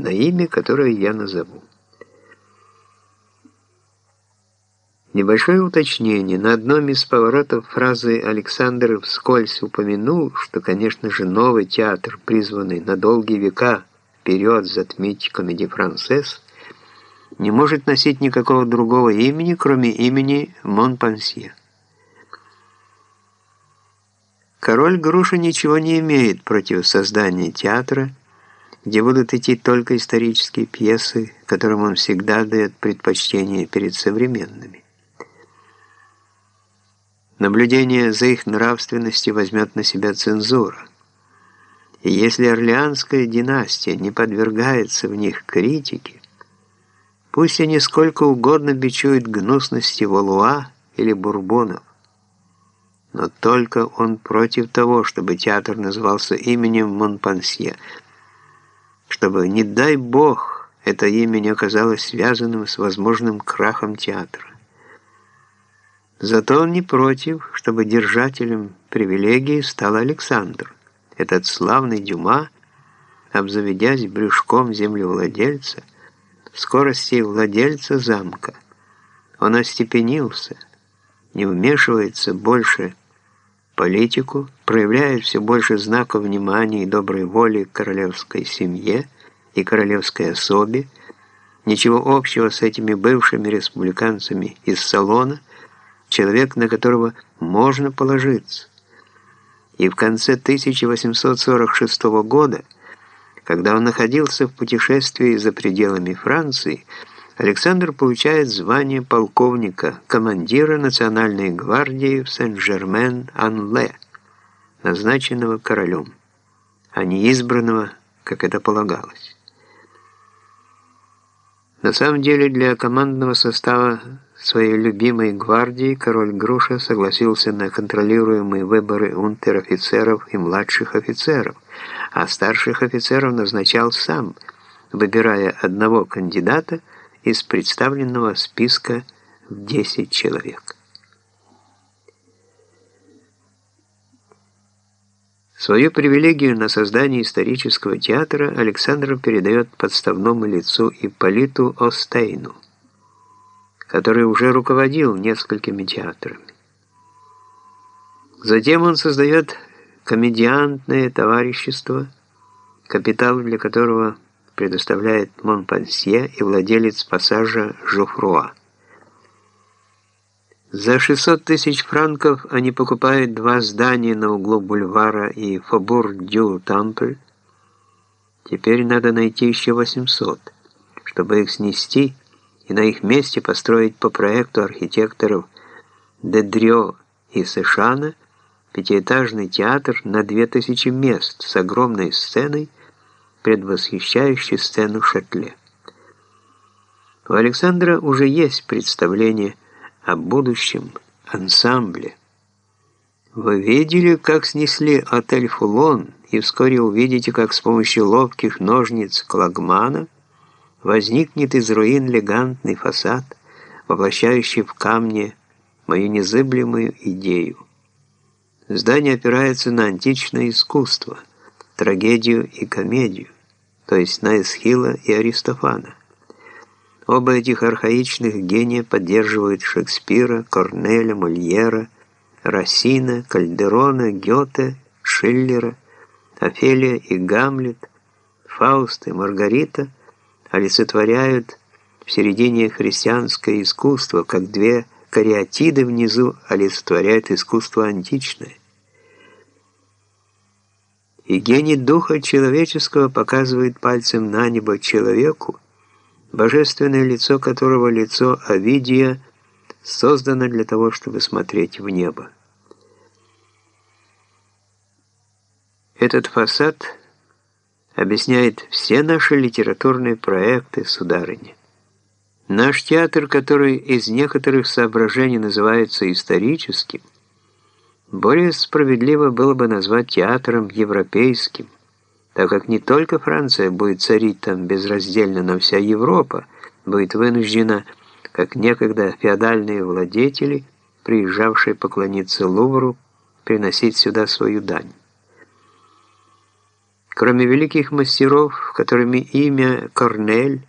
на имя, которое я назову. Небольшое уточнение. На одном из поворотов фразы Александр вскользь упомянул, что, конечно же, новый театр, призванный на долгие века вперед затмить комедий францесс, не может носить никакого другого имени, кроме имени Монпансье. Король Груша ничего не имеет против создания театра, где будут идти только исторические пьесы, которым он всегда дает предпочтение перед современными. Наблюдение за их нравственностью возьмет на себя цензура. И если Орлеанская династия не подвергается в них критике, пусть они сколько угодно бичуют гнусности Валуа или Бурбонов, но только он против того, чтобы театр назывался именем Монпансье, чтобы, не дай бог, это имя не оказалось связанным с возможным крахом театра. Зато он не против, чтобы держателем привилегии стал Александр, этот славный Дюма, обзаведясь брюшком землевладельца, в скорости владельца замка. Он остепенился, не вмешивается больше политику, проявляет все больше знаков внимания и доброй воли к королевской семье и королевской особе, ничего общего с этими бывшими республиканцами из салона, человек, на которого можно положиться. И в конце 1846 года, когда он находился в путешествии за пределами Франции, Александр получает звание полковника, командира Национальной гвардии в Сен-Жермен-Ан-Ле, назначенного королем, а не избранного, как это полагалось. На самом деле для командного состава своей любимой гвардии король Груша согласился на контролируемые выборы унтер-офицеров и младших офицеров, а старших офицеров назначал сам, выбирая одного кандидата – из представленного списка в 10 человек. Свою привилегию на создание исторического театра Александр передает подставному лицу Ипполиту Остейну, который уже руководил несколькими театрами. Затем он создает комедиантное товарищество, капитал для которого – предоставляет Монпансье и владелец пассажа Жофруа. За 600 тысяч франков они покупают два здания на углу бульвара и Фабур-Дю-Тампль. Теперь надо найти еще 800, чтобы их снести и на их месте построить по проекту архитекторов Дедрё и Сэшана пятиэтажный театр на 2000 мест с огромной сценой предвосхищающий сцену Шатле. У Александра уже есть представление о будущем ансамбле. Вы видели, как снесли отель «Фулон», и вскоре увидите, как с помощью ловких ножниц Клагмана возникнет из руин элегантный фасад, воплощающий в камне мою незыблемую идею. Здание опирается на античное искусство – трагедию и комедию, то есть на Эсхила и Аристофана. Оба этих архаичных гения поддерживают Шекспира, Корнеля, Мольера, Рассина, Кальдерона, Гёте, Шиллера, Офелия и Гамлет, Фауст и Маргарита олицетворяют в середине христианское искусство, как две кариатиды внизу олицетворяют искусство античное. И гений духа человеческого показывает пальцем на небо человеку, божественное лицо которого лицо Овидия создано для того, чтобы смотреть в небо. Этот фасад объясняет все наши литературные проекты, сударыня. Наш театр, который из некоторых соображений называется историческим, более справедливо было бы назвать театром европейским, так как не только Франция будет царить там безраздельно, но вся Европа будет вынуждена, как некогда феодальные владетели, приезжавшие поклониться Лувру, приносить сюда свою дань. Кроме великих мастеров, которыми имя Корнель,